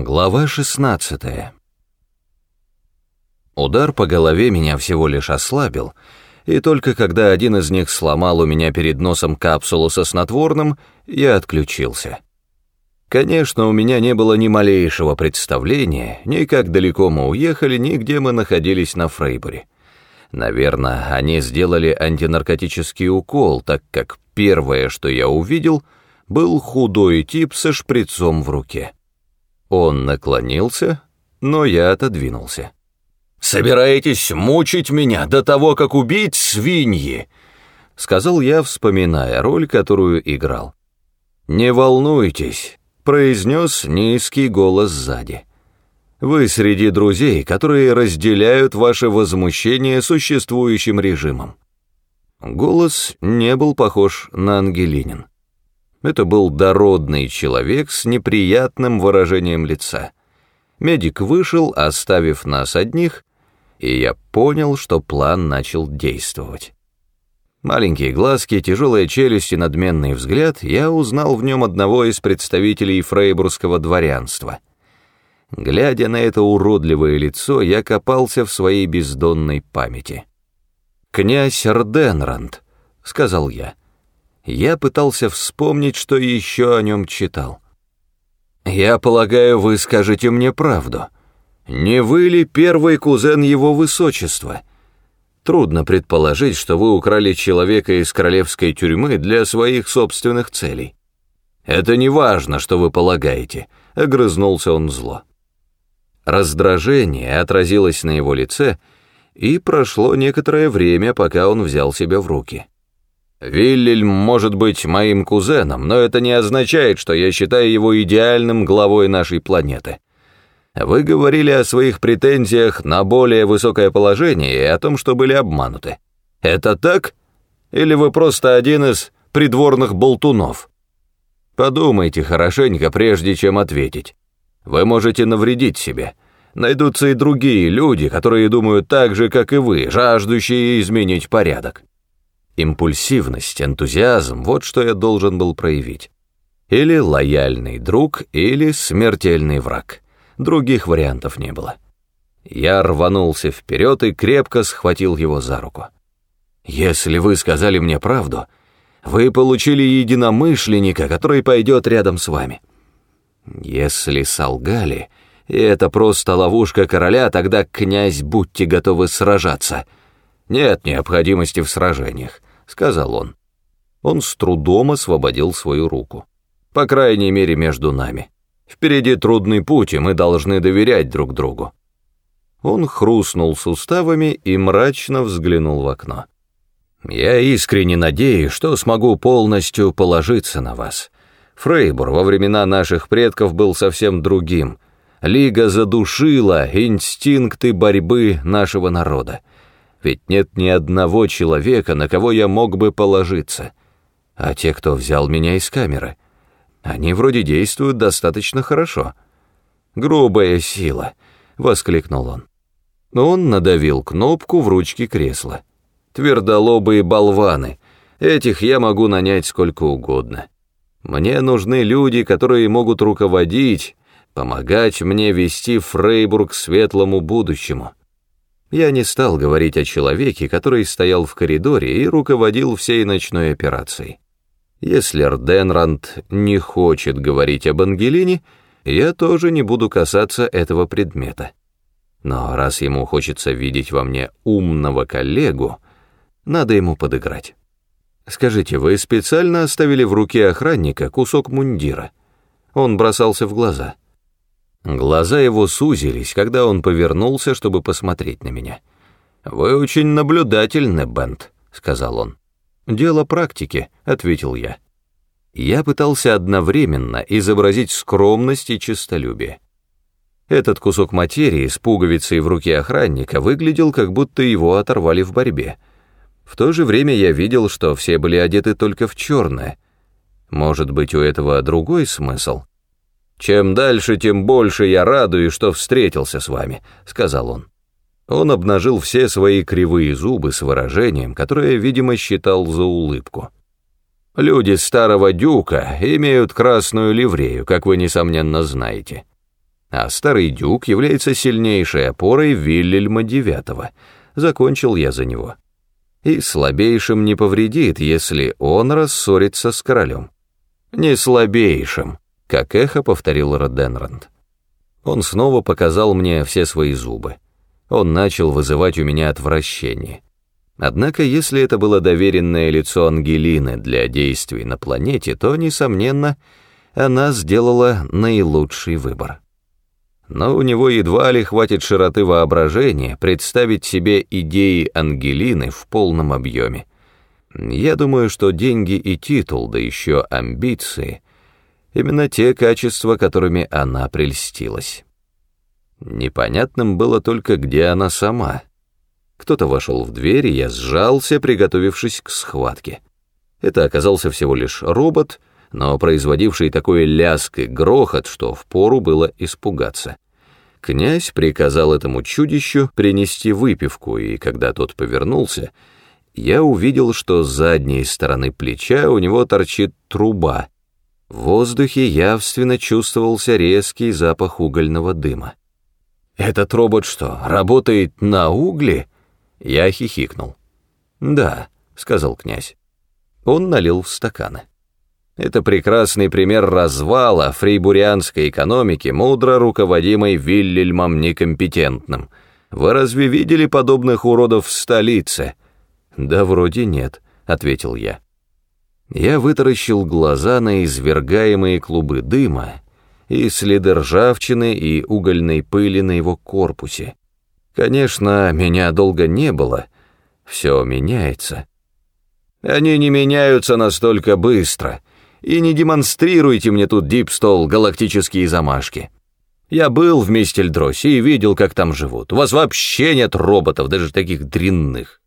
Глава 16 Удар по голове меня всего лишь ослабил, и только когда один из них сломал у меня перед носом капсулу со снотворным, я отключился. Конечно, у меня не было ни малейшего представления, ни как далеко мы уехали, ни где мы находились на Фрейборе. Наверное, они сделали антинаркотический укол, так как первое, что я увидел, был худой тип со шприцом в руке. Он наклонился, но я отодвинулся. «Собираетесь мучить меня до того, как убить свиньи?» — сказал я, вспоминая роль, которую играл. «Не волнуйтесь», — произнес низкий голос сзади. «Вы среди друзей, которые разделяют ваше возмущение существующим режимом». Голос не был похож на Ангелинин. Это был дородный человек с неприятным выражением лица. Медик вышел, оставив нас одних, и я понял, что план начал действовать. Маленькие глазки, тяжелая челюсть и надменный взгляд, я узнал в нем одного из представителей фрейбургского дворянства. Глядя на это уродливое лицо, я копался в своей бездонной памяти. «Князь Рденранд», — сказал я, — я пытался вспомнить, что еще о нем читал. «Я полагаю, вы скажете мне правду. Не вы ли первый кузен его высочества? Трудно предположить, что вы украли человека из королевской тюрьмы для своих собственных целей. Это не важно, что вы полагаете», — огрызнулся он зло. Раздражение отразилось на его лице, и прошло некоторое время, пока он взял себя в руки. Виллельм может быть моим кузеном, но это не означает, что я считаю его идеальным главой нашей планеты. Вы говорили о своих претензиях на более высокое положение и о том, что были обмануты. Это так? Или вы просто один из придворных болтунов? Подумайте хорошенько, прежде чем ответить. Вы можете навредить себе. Найдутся и другие люди, которые думают так же, как и вы, жаждущие изменить порядок. Импульсивность, энтузиазм — вот что я должен был проявить. Или лояльный друг, или смертельный враг. Других вариантов не было. Я рванулся вперед и крепко схватил его за руку. «Если вы сказали мне правду, вы получили единомышленника, который пойдет рядом с вами. Если солгали, и это просто ловушка короля, тогда, князь, будьте готовы сражаться. Нет необходимости в сражениях сказал он. Он с трудом освободил свою руку. По крайней мере, между нами. Впереди трудный путь, и мы должны доверять друг другу. Он хрустнул суставами и мрачно взглянул в окно. «Я искренне надеюсь, что смогу полностью положиться на вас. Фрейбур во времена наших предков был совсем другим. Лига задушила инстинкты борьбы нашего народа ведь нет ни одного человека, на кого я мог бы положиться. А те, кто взял меня из камеры, они вроде действуют достаточно хорошо. «Грубая сила», — воскликнул он. Он надавил кнопку в ручке кресла. «Твердолобые болваны, этих я могу нанять сколько угодно. Мне нужны люди, которые могут руководить, помогать мне вести Фрейбург к светлому будущему». Я не стал говорить о человеке, который стоял в коридоре и руководил всей ночной операцией. Если Рденранд не хочет говорить об Ангелине, я тоже не буду касаться этого предмета. Но раз ему хочется видеть во мне умного коллегу, надо ему подыграть. Скажите, вы специально оставили в руке охранника кусок мундира? Он бросался в глаза — Глаза его сузились, когда он повернулся, чтобы посмотреть на меня. «Вы очень наблюдательны, Бент», — сказал он. «Дело практики», — ответил я. Я пытался одновременно изобразить скромность и честолюбие. Этот кусок материи с пуговицей в руке охранника выглядел, как будто его оторвали в борьбе. В то же время я видел, что все были одеты только в черное. Может быть, у этого другой смысл? «Чем дальше, тем больше я радуюсь, что встретился с вами», — сказал он. Он обнажил все свои кривые зубы с выражением, которое, видимо, считал за улыбку. «Люди старого дюка имеют красную ливрею, как вы, несомненно, знаете. а старый дюк является сильнейшей опорой Вильгельма IX. Закончил я за него. И слабейшим не повредит, если он рассорится с королем. Не слабейшим, как эхо повторил Роденранд. Он снова показал мне все свои зубы. Он начал вызывать у меня отвращение. Однако, если это было доверенное лицо Ангелины для действий на планете, то, несомненно, она сделала наилучший выбор. Но у него едва ли хватит широты воображения представить себе идеи Ангелины в полном объеме. Я думаю, что деньги и титул, да еще амбиции — именно те качества, которыми она прельстилась. Непонятным было только, где она сама. Кто-то вошел в дверь, и я сжался, приготовившись к схватке. Это оказался всего лишь робот, но производивший такой ляск и грохот, что впору было испугаться. Князь приказал этому чудищу принести выпивку, и когда тот повернулся, я увидел, что с задней стороны плеча у него торчит труба, в воздухе явственно чувствовался резкий запах угольного дыма. «Этот робот что, работает на угле?» Я хихикнул. «Да», — сказал князь. Он налил в стаканы. Это прекрасный пример развала фрейбурианской экономики, мудро руководимой Вильгельмом некомпетентным. Вы разве видели подобных уродов в столице? Да вроде нет, ответил я. Я вытаращил глаза на извергаемые клубы дыма и следы ржавчины и угольной пыли на его корпусе. Конечно, меня долго не было, все меняется. Они не меняются настолько быстро, и не демонстрируйте мне тут дипстол галактические замашки. Я был в Мистельдросе и видел, как там живут. У вас вообще нет роботов, даже таких дрянных.